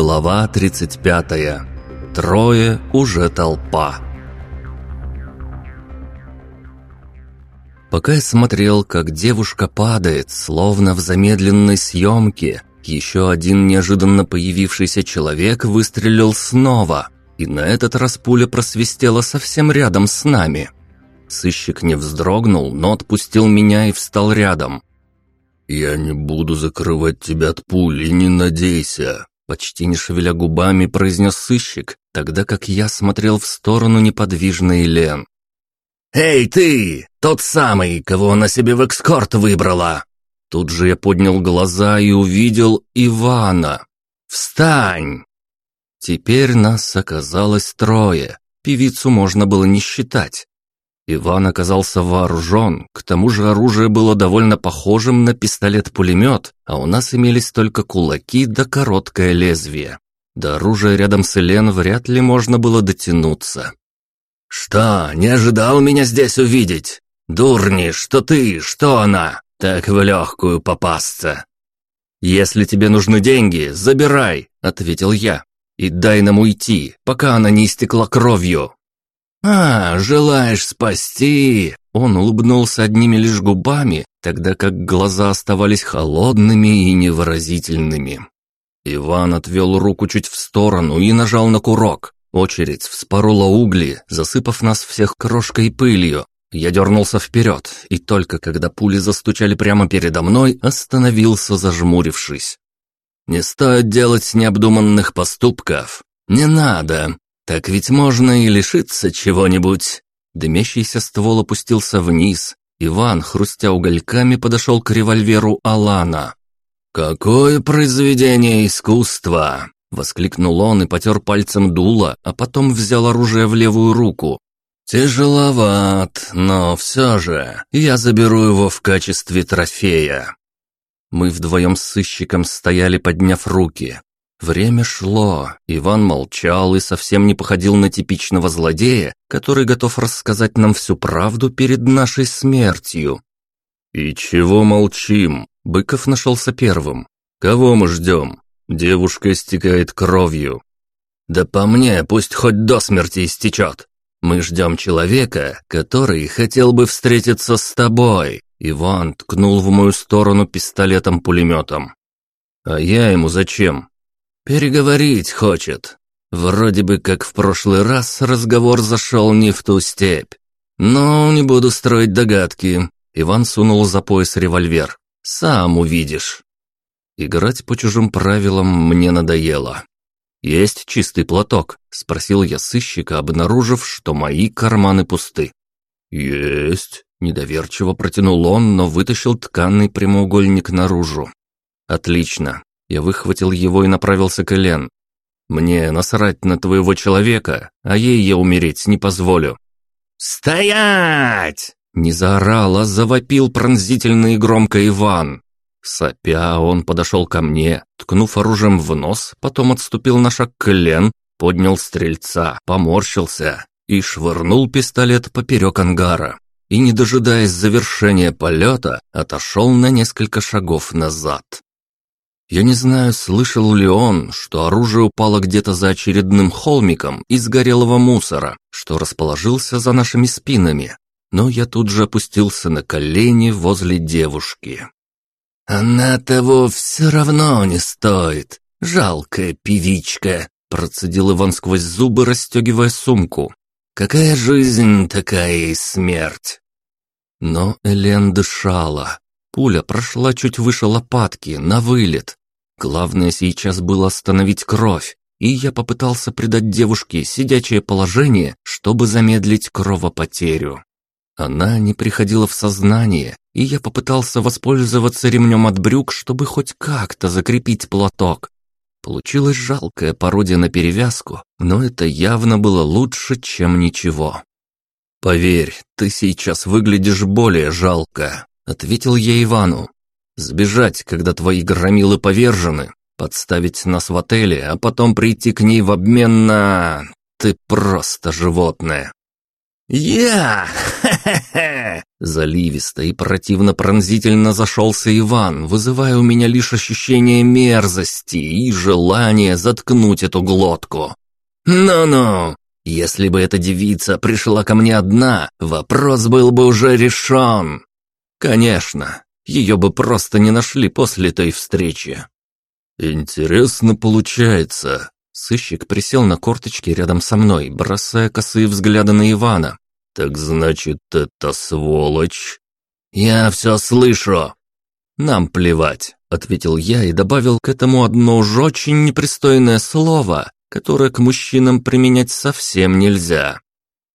Глава 35. Трое уже толпа. Пока я смотрел, как девушка падает, словно в замедленной съемке, еще один неожиданно появившийся человек выстрелил снова, и на этот раз пуля просвистела совсем рядом с нами. Сыщик не вздрогнул, но отпустил меня и встал рядом. «Я не буду закрывать тебя от пули, не надейся», Почти не шевеля губами, произнес сыщик, тогда как я смотрел в сторону неподвижной Лен. «Эй, ты! Тот самый, кого она себе в экскорт выбрала!» Тут же я поднял глаза и увидел Ивана. «Встань!» Теперь нас оказалось трое. Певицу можно было не считать. Иван оказался вооружен, к тому же оружие было довольно похожим на пистолет-пулемет, а у нас имелись только кулаки да короткое лезвие. До оружия рядом с Элен вряд ли можно было дотянуться. «Что, не ожидал меня здесь увидеть? Дурни, что ты, что она? Так в легкую попасться!» «Если тебе нужны деньги, забирай», — ответил я. «И дай нам уйти, пока она не истекла кровью». «А, желаешь спасти?» Он улыбнулся одними лишь губами, тогда как глаза оставались холодными и невыразительными. Иван отвел руку чуть в сторону и нажал на курок. Очередь вспорола угли, засыпав нас всех крошкой и пылью. Я дернулся вперед, и только когда пули застучали прямо передо мной, остановился, зажмурившись. «Не стоит делать необдуманных поступков. Не надо. Так ведь можно и лишиться чего-нибудь. Дымящийся ствол опустился вниз. Иван, хрустя угольками, подошел к револьверу Алана. «Какое произведение искусства!» Воскликнул он и потер пальцем дуло, а потом взял оружие в левую руку. «Тяжеловат, но все же я заберу его в качестве трофея». Мы вдвоем с сыщиком стояли, подняв руки. Время шло, Иван молчал и совсем не походил на типичного злодея, который готов рассказать нам всю правду перед нашей смертью. «И чего молчим?» Быков нашелся первым. «Кого мы ждем? Девушка истекает кровью». «Да по мне, пусть хоть до смерти истечет. Мы ждем человека, который хотел бы встретиться с тобой». Иван ткнул в мою сторону пистолетом-пулеметом. «А я ему зачем?» Переговорить хочет. Вроде бы как в прошлый раз разговор зашел не в ту степь. Но не буду строить догадки. Иван сунул за пояс револьвер. Сам увидишь. Играть по чужим правилам мне надоело. «Есть чистый платок?» – спросил я сыщика, обнаружив, что мои карманы пусты. «Есть», – недоверчиво протянул он, но вытащил тканый прямоугольник наружу. «Отлично. Я выхватил его и направился к Элен. «Мне насрать на твоего человека, а ей я умереть не позволю». «Стоять!» Не заорал, а завопил пронзительно и громко Иван. Сопя, он подошел ко мне, ткнув оружием в нос, потом отступил на шаг к Лен, поднял стрельца, поморщился и швырнул пистолет поперек ангара. И, не дожидаясь завершения полета, отошел на несколько шагов назад. Я не знаю, слышал ли он, что оружие упало где-то за очередным холмиком из горелого мусора, что расположился за нашими спинами, но я тут же опустился на колени возле девушки. «Она того все равно не стоит, жалкая певичка», процедил Иван сквозь зубы, расстегивая сумку. «Какая жизнь, такая и смерть!» Но Элен дышала. Пуля прошла чуть выше лопатки, на вылет, Главное сейчас было остановить кровь, и я попытался придать девушке сидячее положение, чтобы замедлить кровопотерю. Она не приходила в сознание, и я попытался воспользоваться ремнем от брюк, чтобы хоть как-то закрепить платок. Получилась жалкая пародия на перевязку, но это явно было лучше, чем ничего. «Поверь, ты сейчас выглядишь более жалко», — ответил я Ивану. Сбежать, когда твои громилы повержены, подставить нас в отеле, а потом прийти к ней в обмен на... Ты просто животное. «Я! Заливисто и противно-пронзительно зашелся Иван, вызывая у меня лишь ощущение мерзости и желание заткнуть эту глотку. «Ну-ну, если бы эта девица пришла ко мне одна, вопрос был бы уже решен». «Конечно, ее бы просто не нашли после той встречи». «Интересно получается». Сыщик присел на корточки рядом со мной, бросая косые взгляды на Ивана. «Так значит, это сволочь?» «Я все слышу!» «Нам плевать», — ответил я и добавил к этому одно уж очень непристойное слово, которое к мужчинам применять совсем нельзя.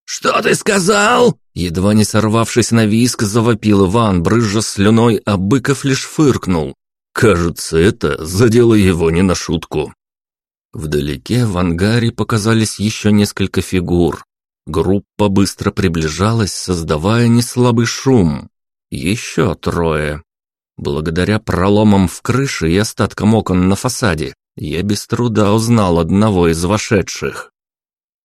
«Что ты сказал?» Едва не сорвавшись на виск, завопил Иван, брызжа слюной, а Быков лишь фыркнул. Кажется, это задело его не на шутку. Вдалеке в ангаре показались еще несколько фигур. Группа быстро приближалась, создавая неслабый шум. Еще трое. Благодаря проломам в крыше и остаткам окон на фасаде, я без труда узнал одного из вошедших.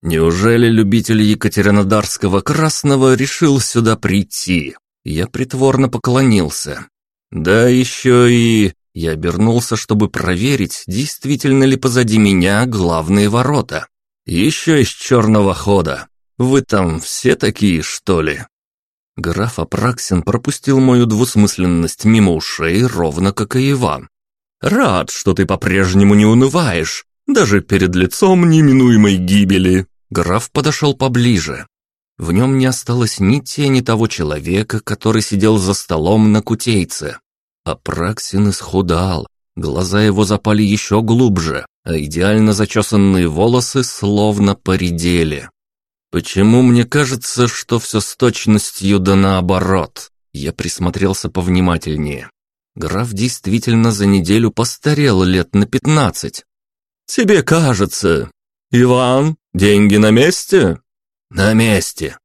Неужели любитель Екатеринодарского красного решил сюда прийти? Я притворно поклонился. Да еще и... Я обернулся, чтобы проверить, действительно ли позади меня главные ворота. Еще из черного хода. Вы там все такие, что ли? Граф Апраксин пропустил мою двусмысленность мимо ушей, ровно как и Иван. «Рад, что ты по-прежнему не унываешь, даже перед лицом неминуемой гибели». Граф подошел поближе. В нем не осталось ни тени того человека, который сидел за столом на кутейце. Апраксин исхудал, глаза его запали еще глубже, а идеально зачесанные волосы словно поредели. Почему мне кажется, что все с точностью да наоборот? Я присмотрелся повнимательнее. Граф действительно за неделю постарел лет на пятнадцать. «Тебе кажется. Иван, деньги на месте?» «На месте».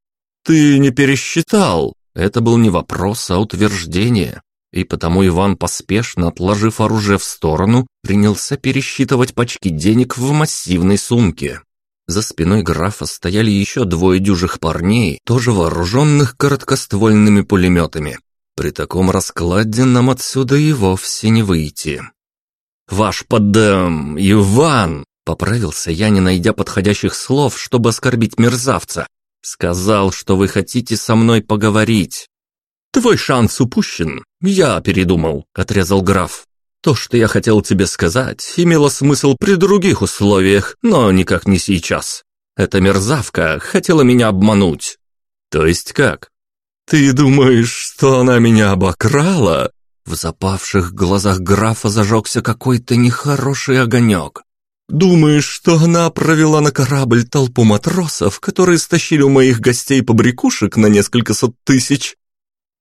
«Ты не пересчитал?» Это был не вопрос, а утверждение и потому Иван, поспешно отложив оружие в сторону, принялся пересчитывать пачки денег в массивной сумке. За спиной графа стояли еще двое дюжих парней, тоже вооруженных короткоствольными пулеметами. При таком раскладе нам отсюда и вовсе не выйти. «Ваш поддам, Иван!» — поправился я, не найдя подходящих слов, чтобы оскорбить мерзавца. «Сказал, что вы хотите со мной поговорить». «Твой шанс упущен. Я передумал», — отрезал граф. «То, что я хотел тебе сказать, имело смысл при других условиях, но никак не сейчас. Эта мерзавка хотела меня обмануть». «То есть как?» «Ты думаешь, что она меня обокрала?» В запавших глазах графа зажегся какой-то нехороший огонек. «Думаешь, что она провела на корабль толпу матросов, которые стащили у моих гостей побрякушек на несколько сот тысяч?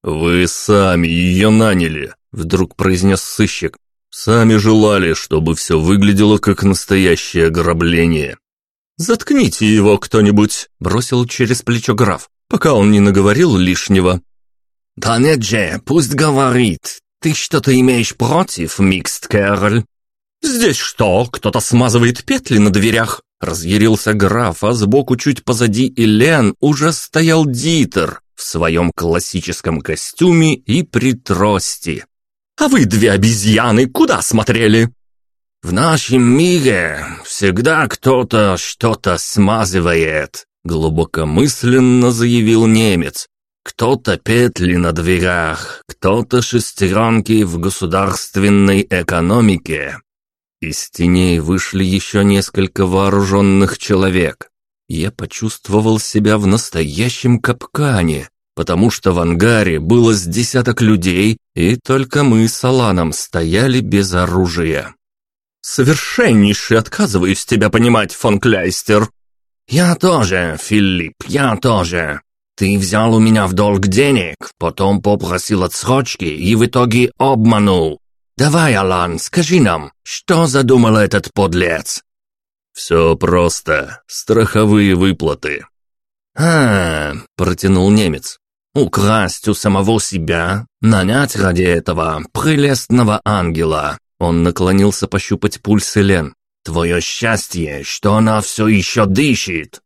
«Вы сами ее наняли», — вдруг произнес сыщик. «Сами желали, чтобы все выглядело как настоящее ограбление». «Заткните его кто-нибудь», — бросил через плечо граф, пока он не наговорил лишнего. «Да нет же, пусть говорит. Ты что-то имеешь против, Микст Кэроль?» «Здесь что, кто-то смазывает петли на дверях?» Разъярился граф, а сбоку чуть позади Элен уже стоял Дитер, в своем классическом костюме и при трости. «А вы, две обезьяны, куда смотрели?» «В нашем мире всегда кто-то что-то смазывает», глубокомысленно заявил немец. «Кто-то петли на дверях, кто-то шестеренки в государственной экономике». Из теней вышли еще несколько вооруженных человек. Я почувствовал себя в настоящем капкане, потому что в ангаре было с десяток людей, и только мы с Аланом стояли без оружия. «Совершеннейше отказываюсь тебя понимать, фон Кляйстер!» «Я тоже, Филипп, я тоже. Ты взял у меня в долг денег, потом попросил отсрочки и в итоге обманул. Давай, Алан, скажи нам, что задумал этот подлец?» «Все просто. Страховые выплаты». «А, — протянул немец. Украсть у самого себя, нанять ради этого прелестного ангела. Он наклонился пощупать пульс Элен. Твое счастье, что она все еще дышит.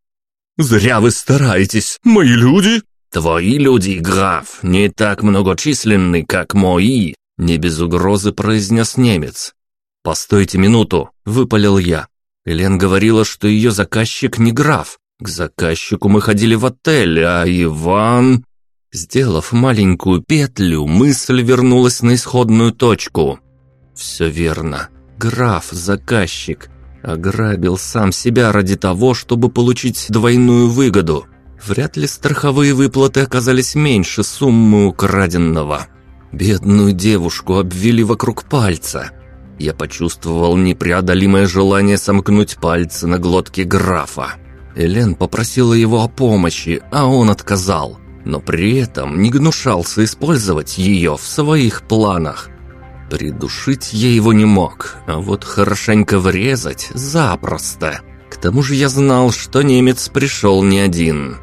Зря вы стараетесь, мои люди. «Твои люди, граф, не так многочисленны, как мои», не без угрозы произнес немец. «Постойте минуту», — выпалил я. Элен говорила, что ее заказчик не граф. К заказчику мы ходили в отель, а Иван... Сделав маленькую петлю, мысль вернулась на исходную точку. Все верно. Граф, заказчик, ограбил сам себя ради того, чтобы получить двойную выгоду. Вряд ли страховые выплаты оказались меньше суммы украденного. Бедную девушку обвели вокруг пальца. Я почувствовал непреодолимое желание сомкнуть пальцы на глотке графа. Элен попросила его о помощи, а он отказал, но при этом не гнушался использовать ее в своих планах. Придушить я его не мог, а вот хорошенько врезать запросто. К тому же я знал, что немец пришел не один.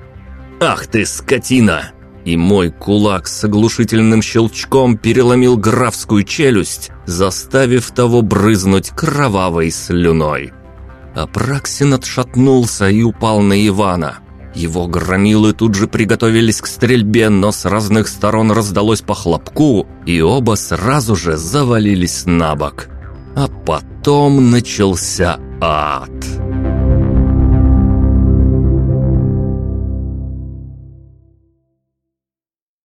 «Ах ты, скотина!» И мой кулак с оглушительным щелчком переломил графскую челюсть, заставив того брызнуть кровавой слюной. Апраксин отшатнулся и упал на Ивана. Его громилы тут же приготовились к стрельбе, но с разных сторон раздалось по хлопку, и оба сразу же завалились на бок. А потом начался ад.